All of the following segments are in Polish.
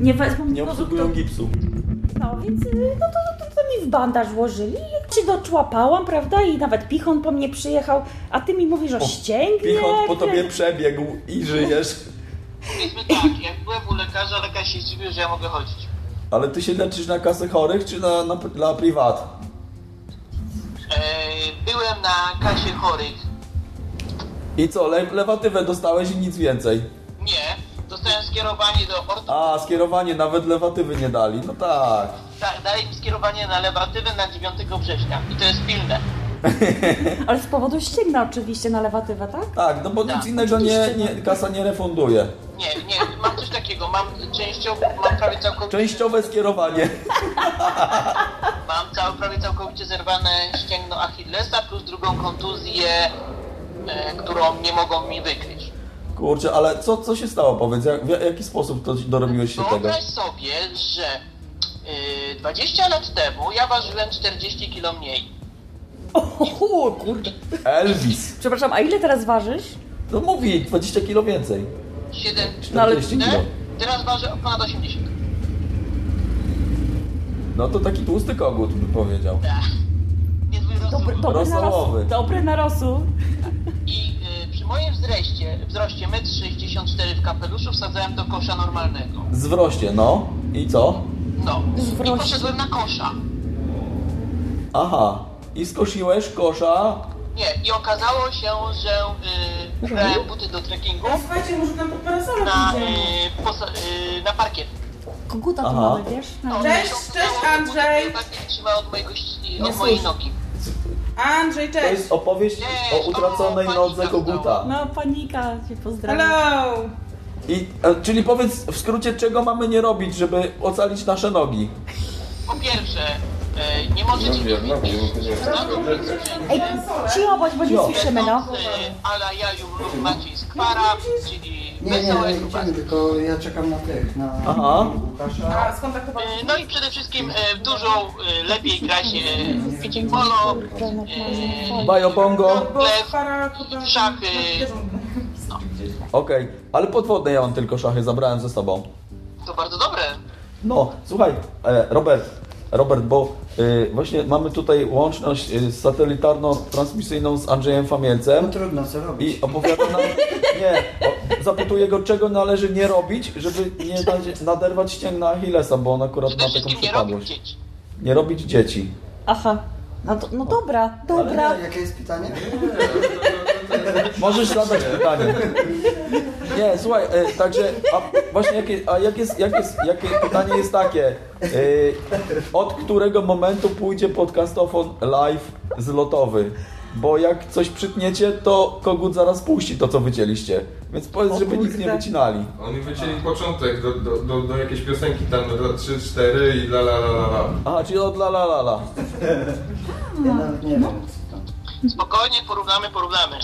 Nie wezmą Nie obsługują gipsu. No więc y, no to, to, to mi w bandaż włożyli. Jak się doczłapałam, prawda? I nawet Pichon po mnie przyjechał, a ty mi mówisz o ścięgnie. Pichot po tobie przebiegł i żyjesz. Powiedzmy tak, jak byłem u lekarza, lekarz się zdziwił, że ja mogę chodzić. Ale ty się leczysz na kasę chorych czy na, na, dla prywat? Eee, byłem na kasie chorych. I co, le, lewatywę dostałeś i nic więcej? Skierowanie do orto... A, skierowanie, nawet lewatywy nie dali. No tak. Da, dali mi skierowanie na lewatywę na 9 września. I to jest pilne. Ale z powodu ścięgna oczywiście na lewatywę, tak? Tak, no bo nic Tak, innego nie, nie, kasa nie refunduje. Nie, nie, mam coś takiego. Mam częściowo, mam prawie całkowicie... Częściowe skierowanie. Mam całe, prawie całkowicie zerwane ścięgno Achillesa plus drugą kontuzję, e, którą nie mogą mi wykryć. Kurczę, ale co, co się stało? Powiedz, jak, w jaki sposób to dorobiłeś się tego? Wyobraź sobie, że y, 20 lat temu ja ważyłem 40 kg mniej. O kurde. Elvis. Przepraszam, a ile teraz ważysz? No mówi, 20 kilo więcej. 7, No ale- 40 kilo. teraz ważę ponad 80. No to taki tłusty kogut, bym powiedział. Niezły rosół. Dobry, dobry na Rosołowy. rosół. Dobry na rosół. I y, przy moim wzroście, wzroście 1,64 m w kapeluszu wsadzałem do kosza normalnego. Zwroście, no. I co? No. I Zwroście. poszedłem na kosza. Aha. I skosiłeś kosza. Nie, i okazało się, że y, ubrałem buty do trekkingu Słuchajcie, może tam pod parasolem na, idziemy. y, posa- y, na parkiet. Koguta tu Aha. mamy, wiesz? No. Cześć, cześć, Andrzej. Tak nie trzyma od, mojego, ści- od mojej nogi. Andrzej, To cześć! jest opowieść o utraconej o, nodze koguta. No, panika cię pozdrawiam. Hello! I, e, czyli powiedz w skrócie, czego mamy nie robić, żeby ocalić nasze nogi. Po pierwsze, nie możecie mieć Ej, cicho bądź, bo nie słyszymy, no. ala jaju lub Maciej Skwara, czyli Nie, nie, wesołe nie, idziemy, tylko ja czekam na tych, na Aha. Łukasza. A, E, No i przede wszystkim e, dużo e, lepiej gra się w picie polo, e, Bajobongo. Bo Lew, para chyba... szachy. Okej, ale podwodne ja mam tylko szachy, zabrałem ze sobą. to bardzo dobre. No, słuchaj, e, Robert, Robert, bo właśnie mamy tutaj łączność y, satelitarno-transmisyjną z Andrzejem No Famielcem trudno, co robić? i opowiada nam, nie, zapytuje go, czego należy nie robić, żeby nie naderwać ścięgna Achillesa, bo on akurat ma taką nie robić przypadłość. dzieci. Nie robić dzieci. Aha. No, to, no dobra, dobra. Ale jakie jest pytanie? Możesz zadać pytanie. Nie, słuchaj, e, także, a właśnie jakie, a jak jest, jak jest, jakie pytanie jest takie, e, od którego momentu pójdzie podcastofon live zlotowy? Bo jak coś przytniecie, to kogut zaraz puści to, co wycięliście. Więc powiedz, żeby nic nie wycinali. Oni wycięli początek do, do, do, do jakiejś piosenki tam 3-4 i la la la la la. Aha, czyli od la la la la. Ja nawet nie wiem. Spokojnie, porównamy, porównamy.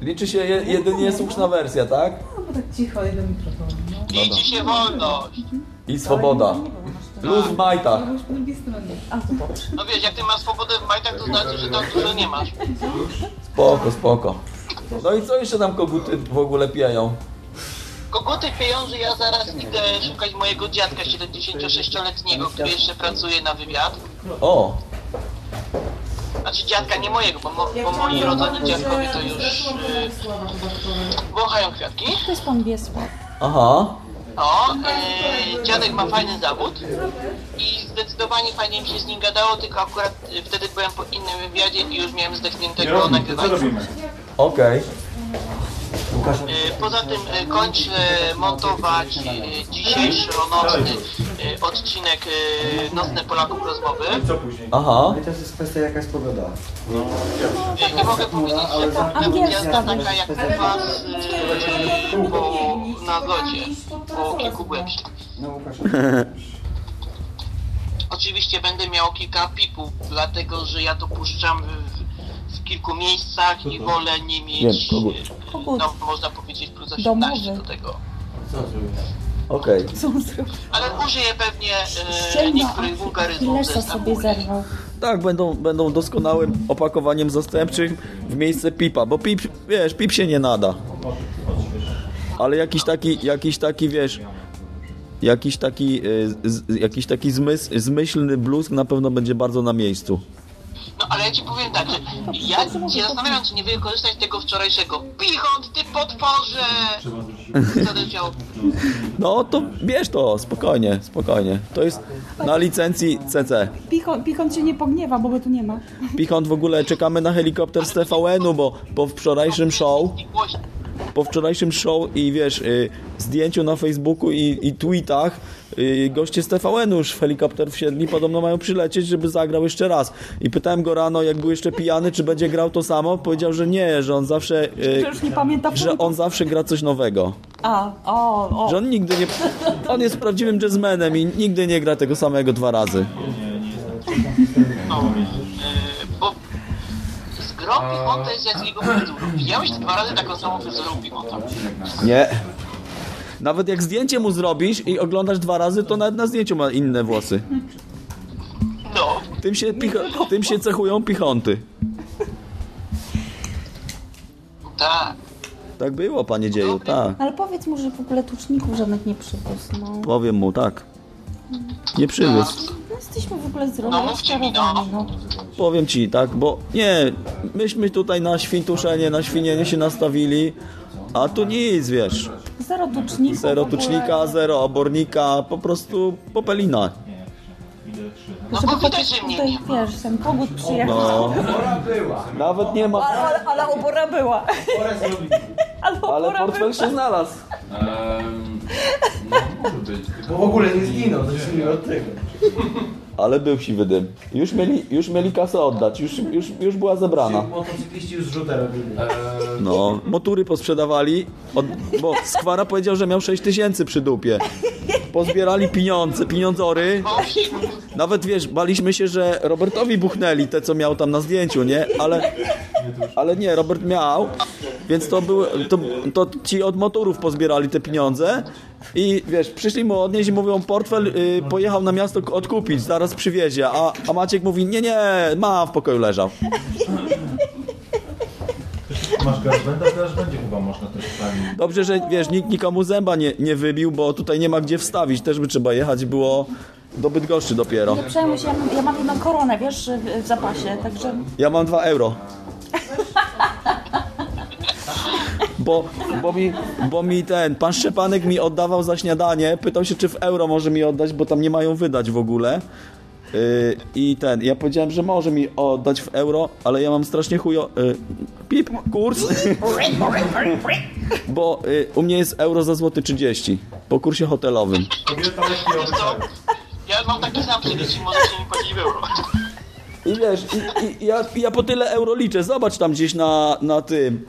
Liczy się je, jedynie słuszna wersja, tak? Liczy się wolność. I swoboda. Luz w majtach. No wiesz, jak ty masz swobodę w majtach, to znaczy, że tam dużo nie masz. Spoko, spoko. No i co jeszcze tam koguty w ogóle pijają? Koguty piją, że ja zaraz idę szukać mojego dziadka 76-letniego, który jeszcze pracuje na wywiad. O, Znaczy dziadka nie mojego, bo, mo, bo moi rodzeni dziadkowie to już y, wąchają kwiatki. To jest pan Wiesław. aha. O, y, dziadek ma fajny zawód i zdecydowanie fajnie mi się z nim gadało, tylko akurat wtedy byłem po innym wywiadzie i już miałem zdechniętego nagrywania. Okej. E, Poza tym e, kończę montować e, dzisiejszy nocny e, odcinek e, Nocne Polaków rozmowy. Co później? Aha. I to jest kwestia jaka jest pogoda. E, Nie mogę powiedzieć, że pogoda jest taka jak u was e, po, na zodzie, po kilku głębszych. No Łukasz, Oczywiście będę miał kilka pipów, dlatego że ja to puszczam w, w kilku miejscach i wolę nie mieć, Wiem, kogut. Kogut. no można powiedzieć plus 18 Domowy. do tego. Okej. Co on zrobił? Ale użyję pewnie e, Ściemno, niektórych i wulgaryzmów ze sobie zerwał. Tak, będą, będą doskonałym opakowaniem zastępczym w miejsce pipa, bo pip, wiesz, pip się nie nada. Ale jakiś taki, jakiś taki, wiesz, jakiś taki, y, z, jakiś taki zmysł, zmyślny bluzg na pewno będzie bardzo na miejscu. No ale ja ci powiem tak, że ja się zastanawiam, czy nie wykorzystać tego wczorajszego Pichont, ty działo? No to bierz to, spokojnie, spokojnie. To jest na licencji CC. Pikon, Pikon cię nie pogniewa, bo go tu nie ma. Pichont w ogóle czekamy na helikopter z TVN-u, bo po wczorajszym show. Po wczorajszym show i wiesz, y, zdjęciu na Facebooku i, i tweetach y, goście z TVN-u już w helikopter wsiedli, podobno mają przylecieć, żeby zagrał jeszcze raz. I pytałem go rano, jak był jeszcze pijany, czy będzie grał to samo. Powiedział, że nie, że on zawsze, y, Że już nie pamięta że on zawsze gra coś nowego. A, o, o. Że on nigdy nie... On jest prawdziwym jazzmenem i nigdy nie gra tego samego dwa razy. No, e, bo Pichonta jest jak z jego fryzurą. Widziałeś te dwa razy taką samą fryzurę u Pichonta? Nie. Nawet jak zdjęcie mu zrobisz i oglądasz dwa razy, to nawet na zdjęciu ma inne włosy. No, Tym się, picho- tym się cechują pichonty. tak. Tak było, panie dzieju, tak. Ale powiedz mu, że w ogóle tuczników żadnych nie przywiózł, no. Powiem mu, tak. Nie przywiózł. No jesteśmy w ogóle No, mówcie mi, no. no. Powiem ci, tak, bo nie, myśmy tutaj na świntuszenie, na świnienie się nastawili, a tu nic, wiesz. Zero tuczników Zero tucznika, zero obornika, po prostu popelina. No Żeby bo widać, że mnie tutaj, nie ma. wiesz, ten kogut przyjechał. No. Nawet nie ma, Ale, ale obora była. Ale ale obora portfel była. się znalazł. Ehm, no może być. Tylko w ogóle nie zginął, zacznijmy od tego. Ale był siwy dym. Już mieli, już mieli kasę oddać, już, już, już była zebrana. Motocykliści już zrzutę robili. Ehm, No, motury posprzedawali, od, bo Skwara powiedział, że miał 6 tysięcy przy dupie. Pozbierali pieniądze, pieniądzory. Nawet wiesz, baliśmy się, że Robertowi buchnęli te, co miał tam na zdjęciu, nie? Ale, ale nie, Robert miał, więc to, był, to, to ci od motorów pozbierali te pieniądze i wiesz, przyszli mu odnieść i mówią, portfel y, pojechał na miasto odkupić, zaraz przywiezie, a, a Maciek mówi, nie, nie, ma, w pokoju leżał. Masz garażbęda, w garażbędzie chyba można też wstawić. Dobrze, że wiesz, nikt nikomu zęba nie, nie wybił, bo tutaj nie ma gdzie wstawić. Też by trzeba jechać było do Bydgoszczy dopiero. Nie przejmuj się, ja mam, ja mam jedną koronę, wiesz, w, w zapasie, także... Ja mam 2 euro. Bo, bo, mi, bo mi ten, pan Szczepanek mi oddawał za śniadanie, pytał się, czy w euro może mi oddać, bo tam nie mają wydać w ogóle. Yy, I ten, ja powiedziałem, że może mi oddać w euro, ale ja mam strasznie chujo... Yy, pip, kurs. bo yy, u mnie jest euro za złoty 30 po kursie hotelowym. Kobieta? Ja mam taki sam przywód i możecie mi płacić w euro. I wiesz, i, i, ja, ja po tyle euro liczę. Zobacz tam gdzieś na, na tym,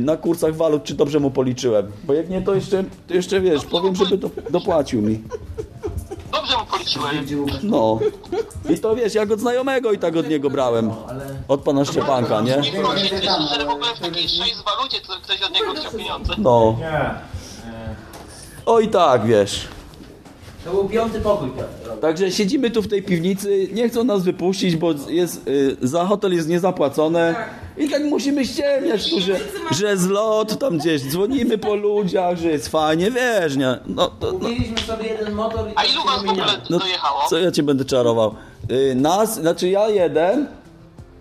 na kursach walut, czy dobrze mu policzyłem. Bo jak nie, to jeszcze, to jeszcze wiesz, powiem, żeby do, dopłacił mi. Dobrze mu policzyłem. No. I to wiesz, jak od znajomego i tak od niego brałem. Od pana Szczepanka, nie? Nie było cieszy, że w ogóle w takiej z walucie to ktoś od niego chciał pieniądze. No. Nie. Oj tak, wiesz. To był piąty pokój. Także siedzimy tu w tej piwnicy, nie chcą nas wypuścić, bo jest, y, za hotel jest niezapłacone. I tak musimy ściemniać tu, że, że zlot tam gdzieś, dzwonimy po ludziach, że jest fajnie, wiesz, nie? No, to, no, Mieliśmy sobie jeden motor i A ilu was w ogóle no dojechało? co ja cię będę czarował? Y, nas, znaczy ja jeden,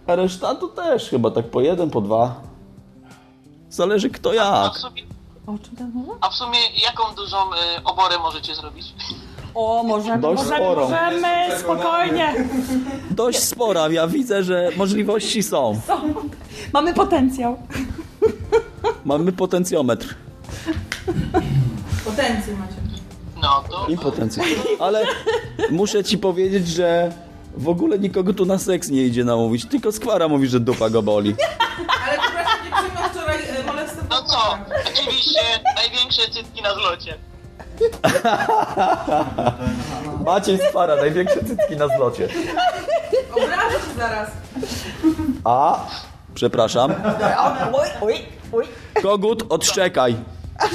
a reszta to też chyba tak po jeden, po dwa. Zależy kto A jak. w sumie, a w sumie jaką dużą y, oborę możecie zrobić? O, możemy, Dość możemy, sporo. możemy, spokojnie. Dość spora, ja widzę, że możliwości są. Mamy potencjał. Mamy potencjometr. Potencję macie. No to... I. Ale muszę ci powiedzieć, że w ogóle nikogo tu na seks nie idzie namówić. Tylko Skwara mówi, że dupa go boli. Ale przepraszam, dziewczyna wczoraj e, molestowała No co? Oczywiście największe cytki na zlocie. Maciej Skwara, największe cycki na zlocie. Obrażę się zaraz. A, przepraszam. Oj, oj, oj. Kogut, odszczekaj.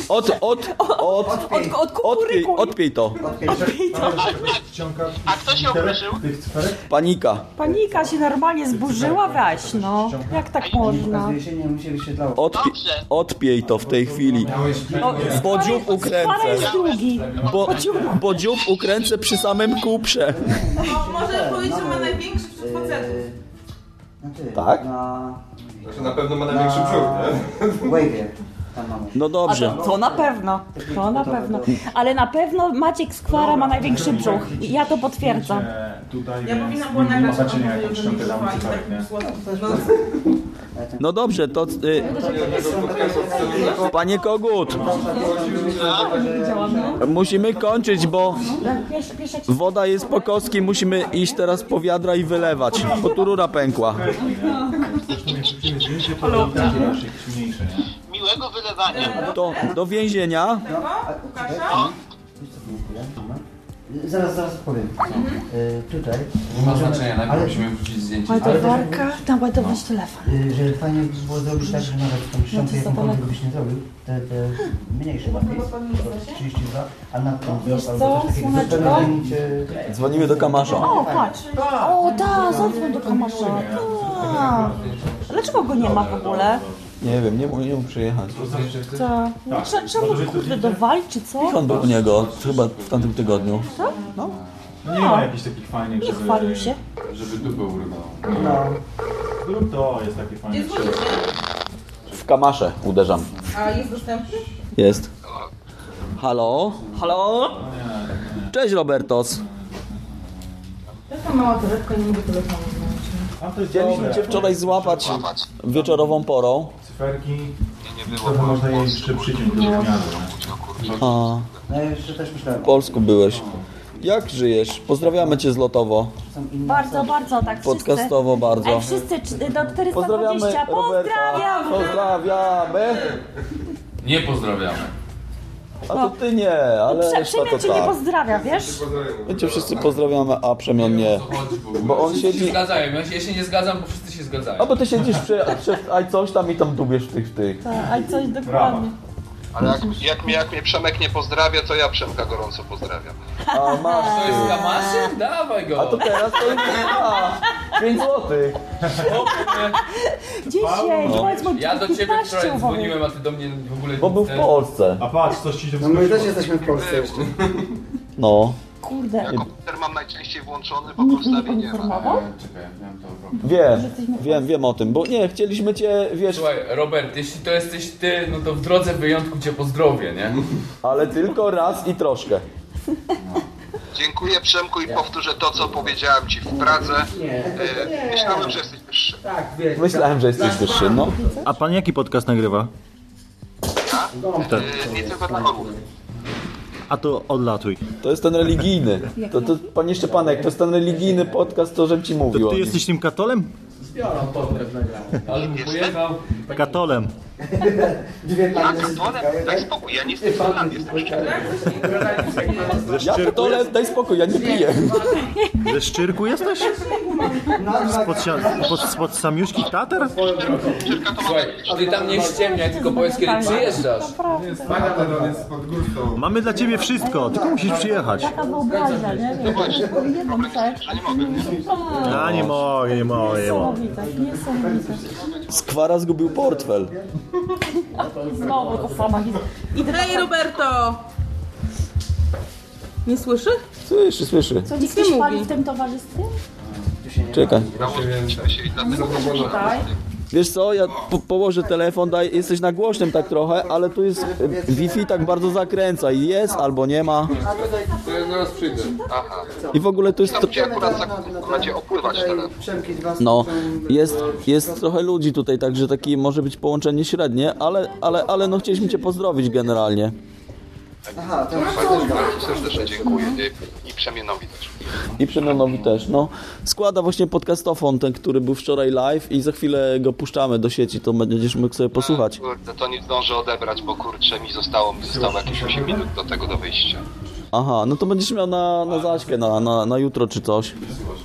Od, od, od, Od, od odpiej, kukuryku. odpiej to. A kto się tych cferek? Panika. Panika się normalnie zburzyła, weź no. Jak tak można? się nie mu się wyświetlało. Odpie, odpiej to w tej chwili. Bo dziób Para ukręcę. jest drugi. Bo, bo dziób ukręcę przy samym kuprze. No, może powiedzieć, że ma największy wśród facetów. Na ty. Tak? Na... Znaczy na pewno ma największy brzuch, nie? Wave'ie. No A dobrze. to, to na pewno, to na pewno. Ale na pewno Maciek Skwara ma największy brzuch. I ja to potwierdzam. Ja więc powinna była nagrać, nie? tak słodko. No dobrze, to... Y, panie Kogut, musimy kończyć, bo woda jest po kostki, musimy iść teraz po wiadra i wylewać, bo tu rura pękła. Miłego wylewania. To do więzienia. Łukasza? Zaraz, zaraz powiem. Y, tutaj. Nie ma znaczenia, najpierw Ale- musimy wrzucić zdjęcie. ładowarka, tam ładować telefon. Y, że fajnie by było zrobić tak, że nawet tą ściągę No to jakąkolwiek byś nie zrobił, te, te mniejsze bardziej, 32, a na tą Wiesz co, słoneczko? Dzwonimy do Kamasza. O, patrz. O, da, zadzwoń do Kamasza. Dlaczego go nie ma w ogóle? Nie wiem, nie mógł, nie mógł przyjechać. Ta. No, Trzeba, trzeba go kurde dowalić, czy co? On był u niego chyba w tamtym tygodniu. No nie ma jakichś takich fajnych, Nie żeby... chwalił się. Żeby dupę urwało. No, Zrób to, jest taki fajny dzwonicie? W Kamasze uderzam. A jest dostępny? Jest. Halo? Halo? Cześć Robertos. Taka mała torebka, nie mogę telefonu znaleźć. A to jest Chcieliśmy. Cię wczoraj złapać wieczorową porą. Cyferki, trochę można je jeszcze przyciąć do zmiany, nie? A, no ja jeszcze też myślałem. w Polsku byłeś. Jak żyjesz? Pozdrawiamy Cię zlotowo. Są inne Bardzo, bardzo, tak wszyscy. Podcastowo bardzo. Ej, wszyscy do 420. Pozdrawiamy Roberta. Pozdrawiam! Pozdrawiamy. Nie pozdrawiamy. A to Ty nie, ale Prze- reszta to Przemian cię nie tak. pozdrawia, wiesz? My Cię wszyscy pozdrawiamy, a Przemian nie. Bo on Wszyscy siedzi- się zgadzają. Ja się, ja się nie zgadzam, bo wszyscy się zgadzają. A bo Ty siedzisz przy, przy aj coś tam i tam dubiesz w tych, w tych. Tak, a coś dokładnie. Ale jak, jak, mnie, jak mnie Przemek nie pozdrawia, to ja Przemka gorąco pozdrawiam. A masz To jest ty. Kamaszy? Dawaj go. A to teraz to jest a, 5 złotych. O, kurde. 10, powiedz mu Ja do ciebie 15 wczoraj dzwoniłem, a ty do mnie w ogóle Bo był w Polsce. A patrz, coś ci się No my też jesteśmy w Polsce jeszcze. No. Kurde. Ja komputer mam najczęściej włączony, bo mnie nie ma. Wiem, wiem, wiem o tym, bo nie, chcieliśmy cię, wiesz, Słuchaj, Robert, jeśli to jesteś ty, no to w drodze wyjątku cię pozdrowię, nie? ale tylko raz i troszkę. Dziękuję Przemku i powtórzę to, co powiedziałem Ci w Pradze. E, myślałem, że jesteś wyższy. Tak, wiesz. Myślałem, że jesteś wyższy, no. A pan jaki podcast nagrywa? E, nie tylko dla orłów. A to odlatuj. To jest ten religijny. To, to, panie Szczepanek, to jest ten religijny podcast, to żem ci mówił. o nim. tym katolem? Ale mu pojechał. Katolem. Dwie Ja panie katolem? Daj spokój, ja nie jestem fanem, jestem szczery. Ja pitole, daj spokój, ja nie piję. Ze Szczyrku jesteś? Spod, spod, spod samiuszkich Tatar? Słuchaj, ty tam nie ściemniaj, tylko powiedz kiedy przyjeżdżasz. jest. Mamy dla ciebie wszystko, tylko musisz przyjechać. Taka wyobraźnia, nie? Tak. Nie? Ja nie mogę, nie mogę, nie mogę. Niesamowite, niesamowite. Skwara zgubił portfel. Znowu to sama historia. Idę Hej, Roberto! Nie słyszy? Słyszy, słyszy. Co, nikt nie mówi? pali w tym towarzystwie? Czekaj. Udało się i dlatego Tutaj. Wiesz co, ja po położę telefon, daj, jesteś na głośnym tak trochę, ale tu jest e, Wi-Fi tak bardzo zakręca i jest albo nie ma. Zaraz przyjdę. Aha. I w ogóle to jest... Tam gdzie akurat za będzie opływać. No, jest, jest trochę ludzi tutaj, także taki może być połączenie średnie, ale, ale, ale no chcieliśmy Cię pozdrowić generalnie. Aha, to bardzo, bardzo serdecznie dziękuję i, i Przemianowi też. I Przemianowi też, no. Składa właśnie podcastofon, ten, który był wczoraj live i za chwilę go puszczamy do sieci, to będziesz mógł sobie posłuchać. Kurde, to nie zdążę odebrać, bo kurczę mi zostało, mi zostało jakieś 8 minut do tego do wyjścia. Aha, no to będziesz miał na, na Zaśkę, na, na, na jutro czy coś.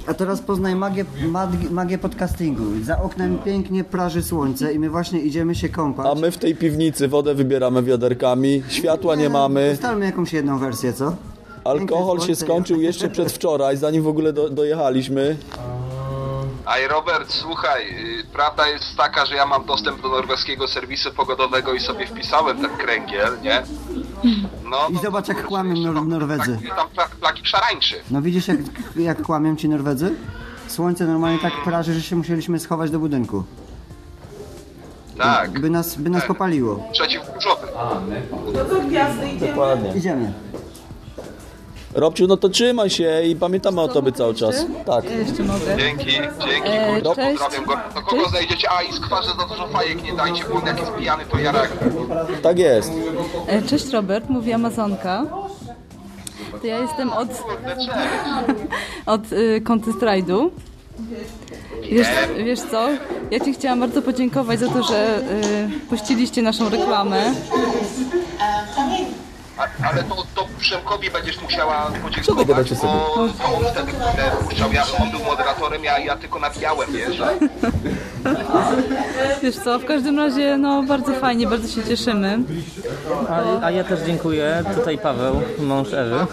A teraz poznaj magię, mag- magię podcastingu. Za oknem pięknie praży słońce i my właśnie idziemy się kąpać. A my w tej piwnicy wodę wybieramy wiaderkami, światła nie mamy, Ustalmy jakąś jedną wersję, co? alkohol się skończył jeszcze przedwczoraj, zanim w ogóle do, dojechaliśmy. Aj Robert, słuchaj, y, prawda jest taka, że ja mam dostęp do norweskiego serwisu pogodowego i sobie wpisałem ten kręgiel, nie? No, I zobacz jak kłamią Nor- Norwedzy. tam pla- plaki szarańczy. No widzisz jak, jak kłamią ci Norwedzy? Słońce normalnie tak praży, że się musieliśmy schować do budynku. Tak, By nas, by nas popaliło. przeciwburzowy. Dokładnie. Idziemy. Robciu, no to trzymaj się i pamiętamy o tobie cały czas. Tak. Jeszcze mogę. Dzięki, dzięki, E, kurczę, cześć. pozdrawiam go. Do kogo znajdziecie? A i skwarze za dużo fajek nie dajcie, bo on jak jest pijany to jarak. Tak jest. E, Cześć Robert, mówi Amazonka. To ja jestem od, od y. Wiesz, wiesz co? Ja Ci chciałam bardzo podziękować za to, że y, puściliście naszą reklamę. A, ale to, to Przemkowi będziesz musiała podziękować, bo, sobie? bo on wtedy kurde, puszczał, ja, on był moderatorem, ja, ja tylko nawijałem, wiesz. Wiesz co, w każdym razie no bardzo fajnie, bardzo się cieszymy. A, a ja też dziękuję. Tutaj Paweł, mąż Ewy.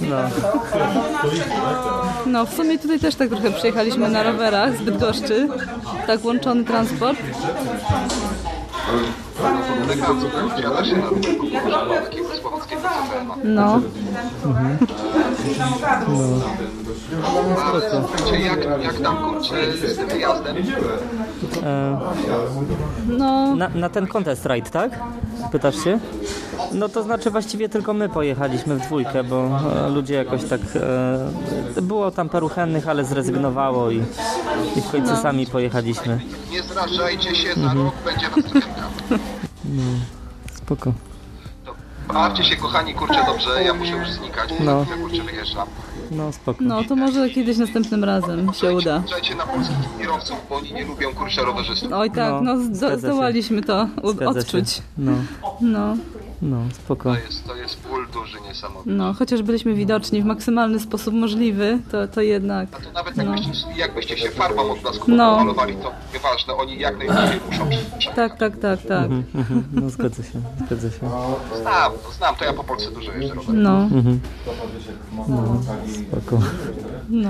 No. No w sumie tutaj też tak trochę przyjechaliśmy na rowerach z Bydgoszczy. Tak łączony transport. Takiego słowackiego CPM-a. No. Jak, jak tam kurczę z tym wyjazdem? E, No. na, na ten contest ride, tak? Pytasz się? No to znaczy właściwie tylko my pojechaliśmy w dwójkę, bo e, ludzie jakoś tak... E, było tam paru chętnych, ale zrezygnowało i, i w końcu No. sami pojechaliśmy. Nie zrażajcie się, za Mhm. rok będzie was. No, spoko. Bawcie się kochani, kurczę dobrze, ja muszę już znikać, No. ja kurczę wyjeżdżam. No spoko. No to może kiedyś następnym razem się uda. Uważajcie na polskich kierowców, bo oni nie lubią kurczę rowerzystów. Oj tak, No, no, zdołaliśmy to odczuć. No, No, no, spoko. To jest, to jest ból duży niesamowity. no, chociaż byliśmy widoczni w maksymalny sposób możliwy, to, to jednak. To nawet No. jakbyście, jakbyście się farbą od blasku No. malowali, to nieważne, oni jak najbardziej muszą przeżyć. Tak, tak, tak, tak. Mhm, mhm, no zgadza się, zgadza się. Znam, znam, to ja po Polsce dużo jeżdżę rowerem. No, Mhm. No, spoko. no.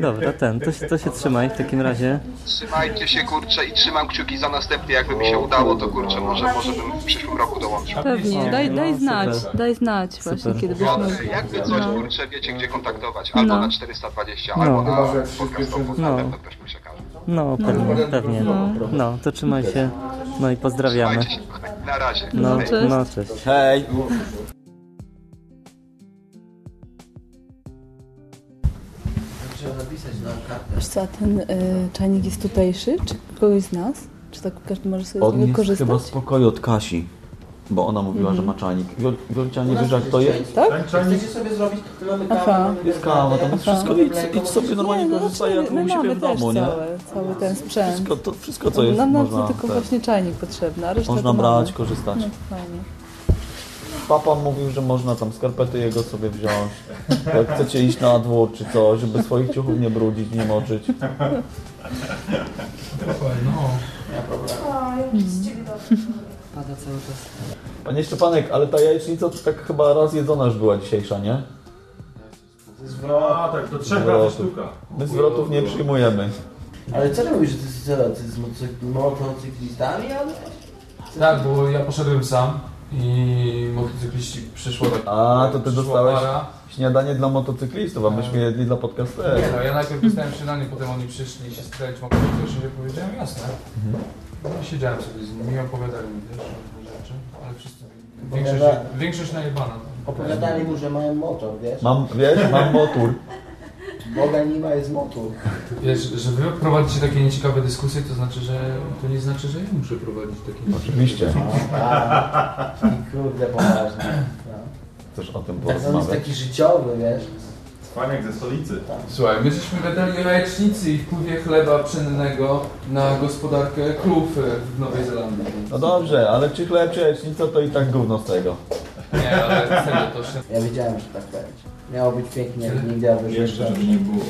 Dobra, ten, to, się- to się trzymaj w takim razie. Trzymajcie się kurczę i trzymam kciuki za następny, jakby mi się udało, to kurczę, może, może bym w przyszłym roku dołączył. Pewnie, daj, daj No, znać, super. daj znać właśnie, Super. kiedy byś No, mógł. jakby coś, No. kurczę, wiecie gdzie kontaktować, albo No. na 420, No. albo na podcastową, No. na pewno ktoś przekaże. No, pewnie, pewnie. No. No, to trzymaj się. No i pozdrawiamy. Się, na razie. No, Hej. cześć. no, cześć. Hej. Wiesz co, a ten y, czajnik jest tutejszy, czy kogoś z nas? Czy tak każdy może sobie z niego korzystać? chyba z pokoju od Kasi, bo ona mówiła, że ma czajnik. Wiol- Wiolcia, nie wiesz jak to jest? Tak? Chcecie sobie zrobić, to mamy Aha. Jest kawa, tam jest wszystko, idź, idź sobie normalnie Nie, no, korzystaj jak my u siebie mamy w też domu, nie? cały, cały ten sprzęt. Wszystko, to, wszystko co jest Nam nam można, tylko tak, właśnie czajnik potrzebny, a resztę można to brać, mamy. korzystać. No fajnie. Papa mówił, że można tam skarpety jego sobie wziąć. Jak chcecie iść na dwór czy coś, żeby swoich ciuchów nie brudzić, nie moczyć. Pada cały czas. Panie Szczepanek, ale ta jajecznica to tak chyba raz jedzona już była dzisiejsza, nie? A tak, to trzech razy Zwrotów. sztuka. My zwrotów nie przyjmujemy. Ale co robisz, że ty z, co, ty z motocyk- motocyklistami, ale? Tak, bo ja poszedłem sam i motocykliści przyszło tak. A, to ty przyszła dostałeś para. śniadanie dla motocyklistów, a myśmy jedli dla podcasterów. Nie no, ja najpierw dostałem śniadanie, potem oni przyszli i się spytali, czy mogę coś, ja powiedziałem jasne. No siedziałem sobie z nimi, opowiadali mi też różne rzeczy, ale wszyscy, większość, Opowiada- większość najebana. Opowiadali mu, że mają motor, wiesz? Mam, wiesz, mam motor. Boga nie ma, jest motor. Wiesz, że wy prowadzicie takie nieciekawe dyskusje, to znaczy, że to nie znaczy, że ja muszę prowadzić takie Oczywiście. I kurde, poważnie. No. Chcesz o tym Tak, on jest porozmawiać? taki życiowy, wiesz? Cwaniak ze stolicy. Słuchaj, my żeśmy gadali o jajecznicy i wpływie chleba pszennego na gospodarkę krów e, w Nowej Zelandii. No dobrze, ale czy chleb, czy jajecznica, to i tak gówno z tego. Nie, ale serio to się... Ja wiedziałem, że tak będzie. Miało być pięknie, jak nigdy, a wyszło Jeszcze, żeby nie było.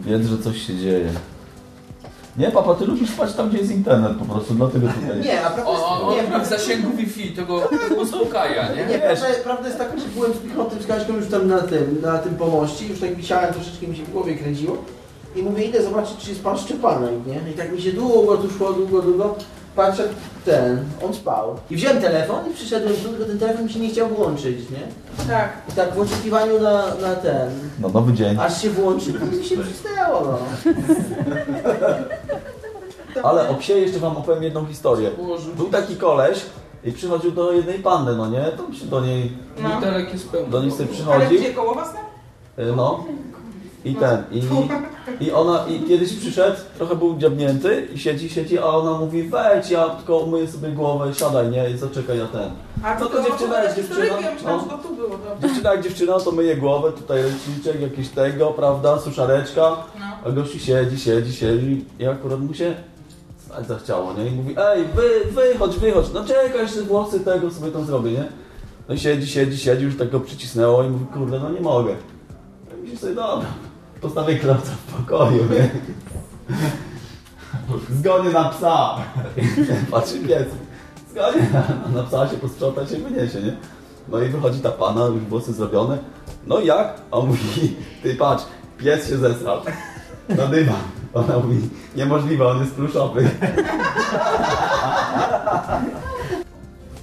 Więc, że coś się dzieje. Nie, papa, ty lubisz spać tam, gdzie jest internet po prostu, dlatego tutaj. Nie, a prawda jest, on nie, w zasięgu Wi-Fi, to go uspokaja, nie? Nie, prawda, prawda jest taka, że byłem z Pichotem z Kaśką już tam na tym, na tym pomoście, już tak wisiałem, troszeczkę mi się w głowie kręciło i mówię, idę zobaczyć, czy jest pan Szczepanek, nie? I tak mi się długo tu szło, długo, długo, patrzę, ten, on spał. I wziąłem telefon i przyszedłem tu, tylko ten telefon mi się nie chciał włączyć, nie? Tak. I tak w oczekiwaniu na, na ten, No, nowy dzień. aż się włączy, to mi się przysnęło, no. Ale o psie jeszcze wam opowiem jedną historię. Był taki koleś i przychodził do jednej panny, no nie? Tam się do niej, Butelek jest pełny. do niej sobie Ale przychodzi. gdzie, koło was tam? Y, No. I ten, i, i ona, i kiedyś przyszedł, trochę był dziabnięty i siedzi, siedzi, a ona mówi wejdź, ja tylko umyję sobie głowę, siadaj, nie, i zaczekaj na ten. A No to dziewczyna jest dziewczyna. Ja myślałam, No. że to tu było. Dziewczyna jak dziewczyna, to myje głowę, tutaj ręczniczek, jakieś tego, prawda, suszareczka, a gościu siedzi, siedzi, siedzi i akurat mu się stać zachciało, nie? I mówi, ej, wy, wychodź, wychodź, no czekaj, jeszcze włosy tego sobie tam zrobię, nie? No i siedzi, siedzi, siedzi, już tak go przycisnęło i mówi, kurde, no nie mogę. Ja myślę sobie, dobra, postawię klapca w pokoju, nie? Zgonię na psa. Patrzy pies. Zgonię na, na psa się posprząta się wyniesie, nie? No i wychodzi ta pana, już włosy zrobione. No i jak? A on mówi, ty patrz, pies się zesrał. Na dywan. Ona mówi, niemożliwe, on jest pluszowy.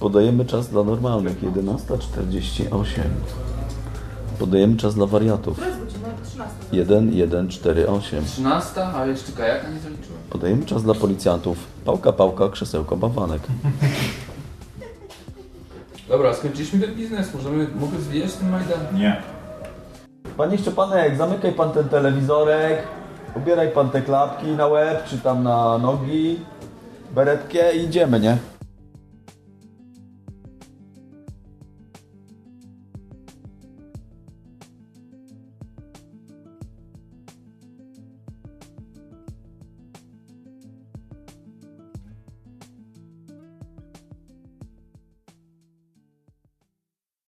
Podajemy czas dla normalnych, 11.48. Podajemy czas dla wariatów. To jest godzina 13. 1148. 13, a jeszcze kajaka nie zaliczyłem. Podajemy czas dla policjantów. Pałka, pałka, krzesełko, bawanek. Dobra, skończyliśmy ten biznes, możemy, mogę zwijać ten Majdan? Nie. Panie Szczepanek, zamykaj pan ten telewizorek, ubieraj pan te klapki na łeb, czy tam na nogi, beretkę i idziemy, nie?